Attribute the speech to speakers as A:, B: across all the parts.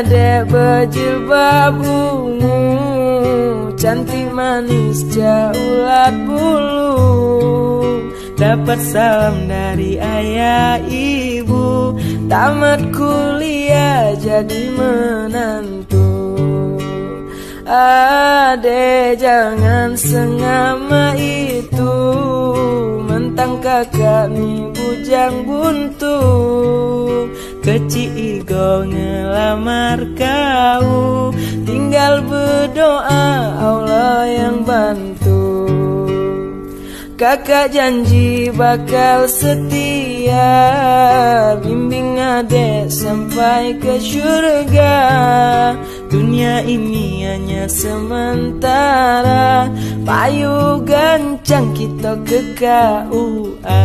A: adek berjilbab ungu Cantik manis jaulat bulu. Dapat salam dari ayah ibu Tamat kuliah jadi menantu. Ade jangan sengama itu Mentang kakak ni bujang buntu Kecil igo ngelamar kau. Tinggal berdoa Allah yang bantu. Kakak janji bakal setia. Bimbing adek sampai ke surga. Dunia ini hanya sementara. Payu gancang kita ke KUA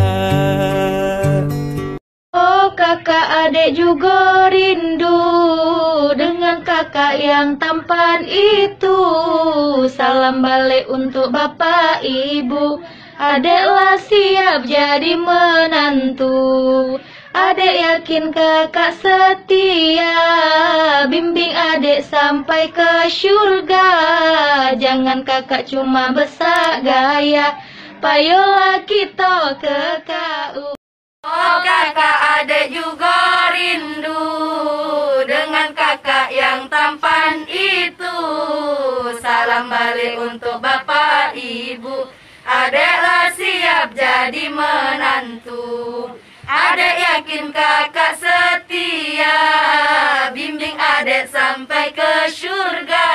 B: adik juga rindu Dengan kakak yang tampan itu. Salam balik untuk bapak ibu. Adeklah siap jadi menantu. Adek yakin kakak setia. Bimbing adek sampai ke surga Jangan kakak cuma besak gaya. Payolah kita ke KU Oh kakak adek juga tampan itu. Salam balik untuk bapak ibu. Adeklah siap jadi menantu. Adek yakin kakak setia. Bimbing adek sampai ke surga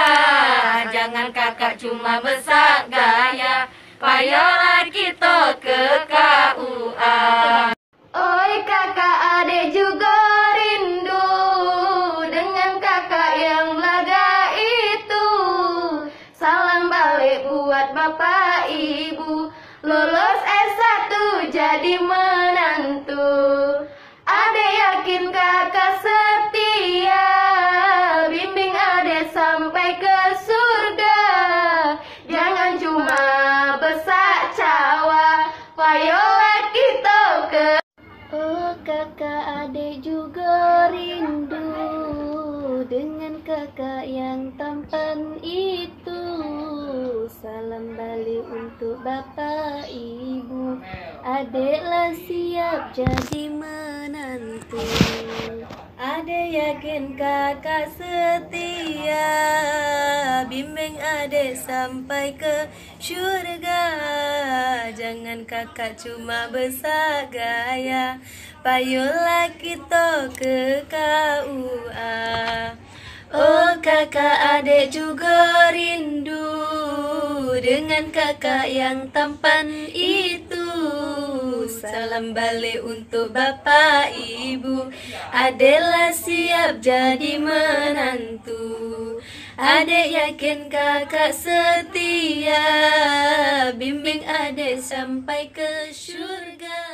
B: Jangan kakak cuma besak gaya. Payolah kita ke KUA buat bapak ibu. Lulus S1 jadi menantu. Adek yakin kakak setia. Bimbing adek sampai ke surga. Jangan cuma besak cawa. Payolah kita ke Oh kakak adik juga rindu Dengan kakak yang tampan itu bapak ibu Adiklah siap jadi menantu. Adek yakin kakak setia Bimbing adek sampai ke syurga. Jangan kakak cuma besak gaya Payolah kita ke KUA Oh kakak adik juga rindu Dengan kakak yang tampan itu. Salam balik untuk bapak ibu. Adeklah siap jadi menantu. Adek yakin kakak setia. Bimbing adek sampai ke surga